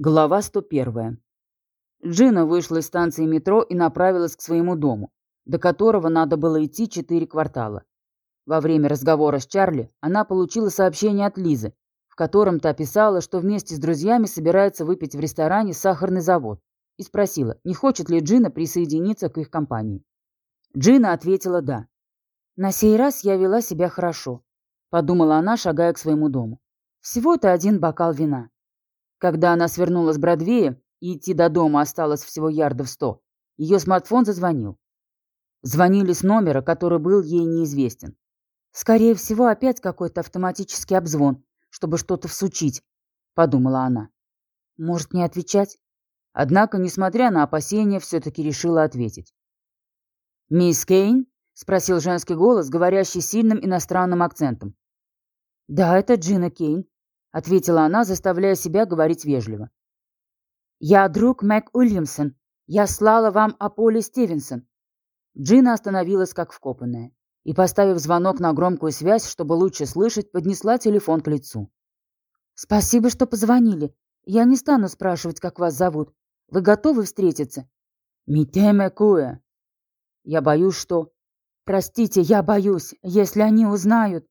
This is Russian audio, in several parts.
Глава 101. Джина вышла из станции метро и направилась к своему дому, до которого надо было идти четыре квартала. Во время разговора с Чарли она получила сообщение от Лизы, в котором та писала, что вместе с друзьями собирается выпить в ресторане «Сахарный завод», и спросила, не хочет ли Джина присоединиться к их компании. Джина ответила «да». «На сей раз я вела себя хорошо», — подумала она, шагая к своему дому. «Всего-то один бокал вина». Когда она свернула с Бродвея и идти до дома осталось всего ярдов сто, ее смартфон зазвонил. Звонили с номера, который был ей неизвестен. «Скорее всего, опять какой-то автоматический обзвон, чтобы что-то всучить», — подумала она. «Может, не отвечать?» Однако, несмотря на опасения, все-таки решила ответить. «Мисс Кейн?» — спросил женский голос, говорящий сильным иностранным акцентом. «Да, это Джина Кейн», — ответила она, заставляя себя говорить вежливо. «Я друг Мэг Уильямсон. Я слала вам о Поле Стивенсон». Джина остановилась как вкопанная и, поставив звонок на громкую связь, чтобы лучше слышать, поднесла телефон к лицу. «Спасибо, что позвонили. Я не стану спрашивать, как вас зовут. Вы готовы встретиться?» «Митеме Куэ». «Я боюсь, что...» «Простите, я боюсь, если они узнают...»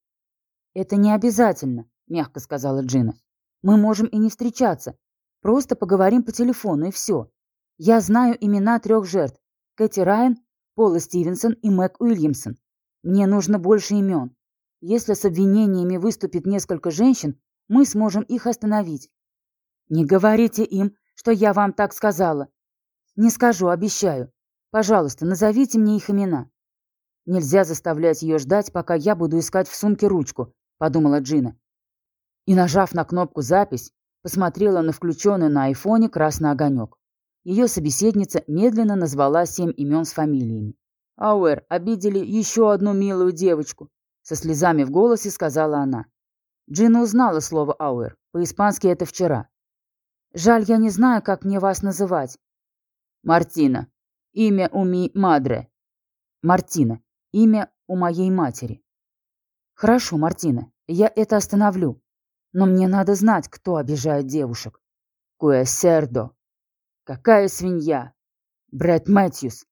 «Это не обязательно. — мягко сказала Джина. «Мы можем и не встречаться. Просто поговорим по телефону, и все. Я знаю имена трех жертв. Кэти Райан, Пола Стивенсон и Мэг Уильямсон. Мне нужно больше имен. Если с обвинениями выступит несколько женщин, мы сможем их остановить. Не говорите им, что я вам так сказала. Не скажу, обещаю. Пожалуйста, назовите мне их имена. Нельзя заставлять ее ждать, пока я буду искать в сумке ручку, подумала Джина и, нажав на кнопку «Запись», посмотрела на включенный на айфоне красный огонек. Ее собеседница медленно назвала семь имен с фамилиями. «Ауэр, обидели еще одну милую девочку», — со слезами в голосе сказала она. Джина узнала слово «ауэр». По-испански это вчера. «Жаль, я не знаю, как мне вас называть». «Мартина. Имя у ми мадре». «Мартина. Имя у моей матери». «Хорошо, Мартина. Я это остановлю. Но мне надо знать, кто обижает девушек. Куэсердо. Какая свинья? Брэд Мэтьюс.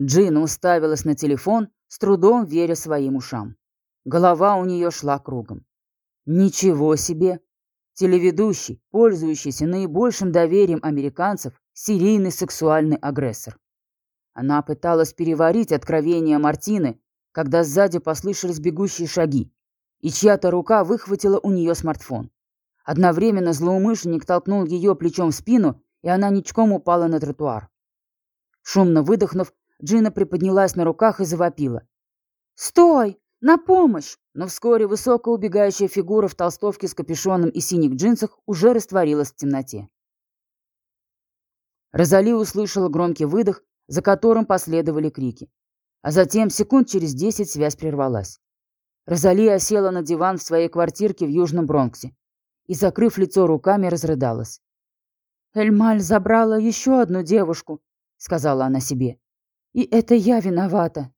Джина уставилась на телефон, с трудом веря своим ушам. Голова у нее шла кругом. Ничего себе! Телеведущий, пользующийся наибольшим доверием американцев, серийный сексуальный агрессор. Она пыталась переварить откровения Мартины, когда сзади послышались бегущие шаги и чья-то рука выхватила у нее смартфон. Одновременно злоумышленник толкнул ее плечом в спину, и она ничком упала на тротуар. Шумно выдохнув, Джина приподнялась на руках и завопила. «Стой! На помощь!» Но вскоре высокая убегающая фигура в толстовке с капюшоном и синих джинсах уже растворилась в темноте. Розали услышала громкий выдох, за которым последовали крики. А затем, секунд через десять, связь прервалась. Розалия села на диван в своей квартирке в Южном Бронксе и, закрыв лицо руками, разрыдалась. «Эльмаль забрала еще одну девушку», — сказала она себе. «И это я виновата.